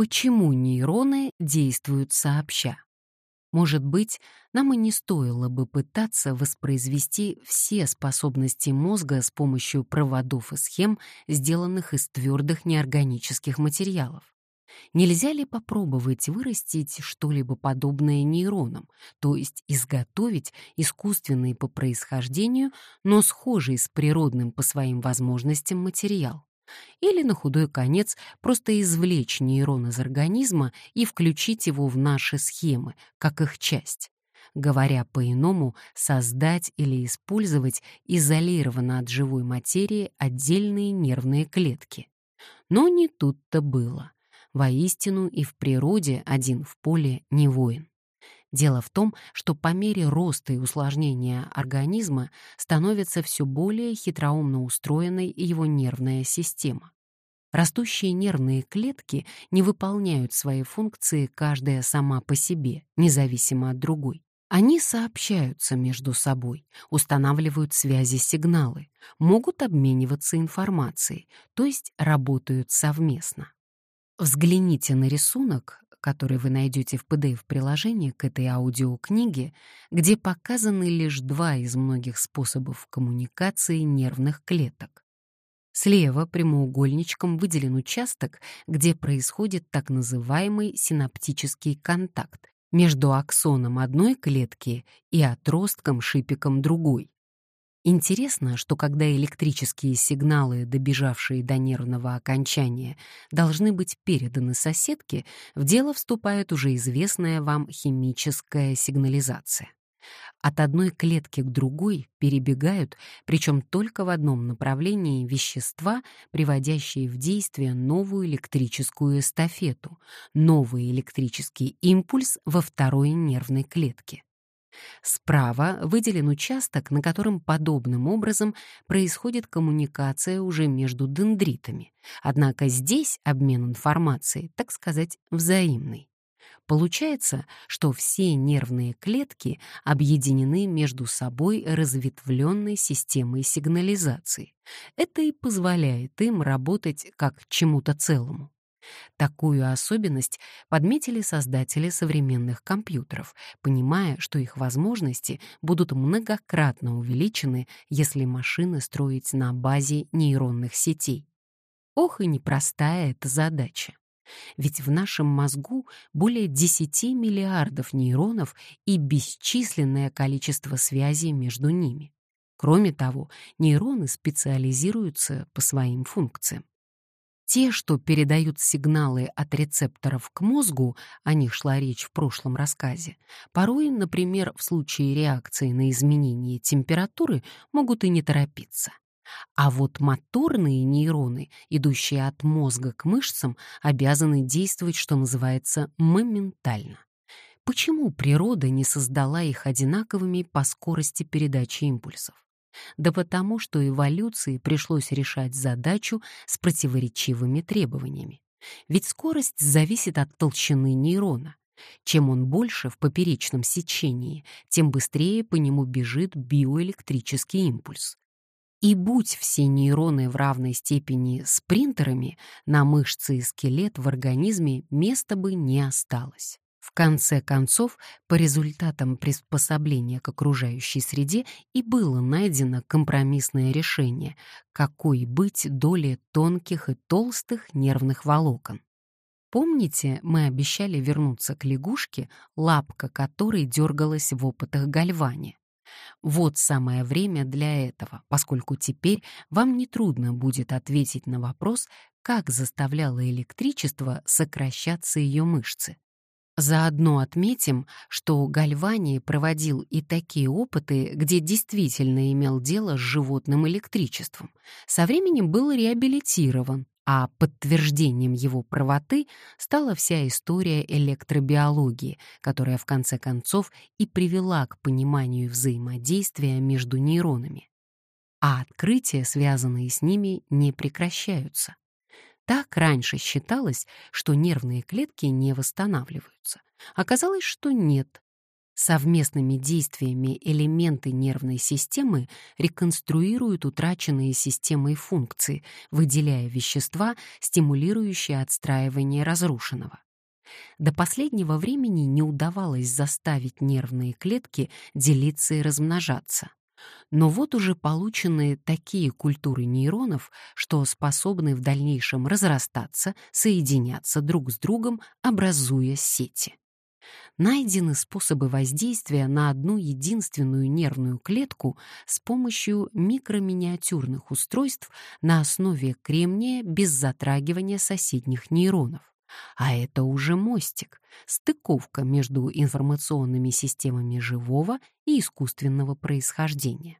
почему нейроны действуют сообща. Может быть, нам и не стоило бы пытаться воспроизвести все способности мозга с помощью проводов и схем, сделанных из твердых неорганических материалов. Нельзя ли попробовать вырастить что-либо подобное нейронам, то есть изготовить искусственный по происхождению, но схожий с природным по своим возможностям материал? Или на худой конец просто извлечь нейрон из организма и включить его в наши схемы, как их часть? Говоря по-иному, создать или использовать изолированно от живой материи отдельные нервные клетки. Но не тут-то было. Воистину и в природе один в поле не воин. Дело в том, что по мере роста и усложнения организма становится все более хитроумно устроенной его нервная система. Растущие нервные клетки не выполняют свои функции каждая сама по себе, независимо от другой. Они сообщаются между собой, устанавливают связи-сигналы, могут обмениваться информацией, то есть работают совместно. Взгляните на рисунок, который вы найдете в PDF-приложении к этой аудиокниге, где показаны лишь два из многих способов коммуникации нервных клеток. Слева прямоугольничком выделен участок, где происходит так называемый синаптический контакт между аксоном одной клетки и отростком-шипиком другой. Интересно, что когда электрические сигналы, добежавшие до нервного окончания, должны быть переданы соседке, в дело вступает уже известная вам химическая сигнализация. От одной клетки к другой перебегают, причем только в одном направлении, вещества, приводящие в действие новую электрическую эстафету, новый электрический импульс во второй нервной клетке. Справа выделен участок, на котором подобным образом происходит коммуникация уже между дендритами. Однако здесь обмен информацией, так сказать, взаимный. Получается, что все нервные клетки объединены между собой разветвленной системой сигнализации. Это и позволяет им работать как чему-то целому. Такую особенность подметили создатели современных компьютеров, понимая, что их возможности будут многократно увеличены, если машины строить на базе нейронных сетей. Ох и непростая эта задача. Ведь в нашем мозгу более 10 миллиардов нейронов и бесчисленное количество связей между ними. Кроме того, нейроны специализируются по своим функциям. Те, что передают сигналы от рецепторов к мозгу, о них шла речь в прошлом рассказе, порой, например, в случае реакции на изменение температуры, могут и не торопиться. А вот моторные нейроны, идущие от мозга к мышцам, обязаны действовать, что называется, моментально. Почему природа не создала их одинаковыми по скорости передачи импульсов? Да потому, что эволюции пришлось решать задачу с противоречивыми требованиями. Ведь скорость зависит от толщины нейрона. Чем он больше в поперечном сечении, тем быстрее по нему бежит биоэлектрический импульс. И будь все нейроны в равной степени спринтерами, на мышцы и скелет в организме места бы не осталось. В конце концов, по результатам приспособления к окружающей среде и было найдено компромиссное решение, какой быть доле тонких и толстых нервных волокон. Помните, мы обещали вернуться к лягушке, лапка которой дергалась в опытах Гальвани? Вот самое время для этого, поскольку теперь вам нетрудно будет ответить на вопрос, как заставляло электричество сокращаться ее мышцы. Заодно отметим, что Гальвани проводил и такие опыты, где действительно имел дело с животным электричеством. Со временем был реабилитирован, а подтверждением его правоты стала вся история электробиологии, которая в конце концов и привела к пониманию взаимодействия между нейронами. А открытия, связанные с ними, не прекращаются. Так раньше считалось, что нервные клетки не восстанавливаются. Оказалось, что нет. Совместными действиями элементы нервной системы реконструируют утраченные системой функции, выделяя вещества, стимулирующие отстраивание разрушенного. До последнего времени не удавалось заставить нервные клетки делиться и размножаться. Но вот уже получены такие культуры нейронов, что способны в дальнейшем разрастаться, соединяться друг с другом, образуя сети. Найдены способы воздействия на одну единственную нервную клетку с помощью микроминиатюрных устройств на основе кремния без затрагивания соседних нейронов. А это уже мостик, стыковка между информационными системами живого и искусственного происхождения.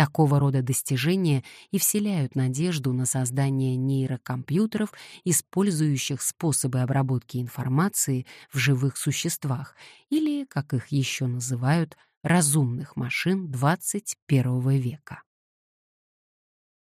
Такого рода достижения и вселяют надежду на создание нейрокомпьютеров, использующих способы обработки информации в живых существах или, как их еще называют, разумных машин 21 века.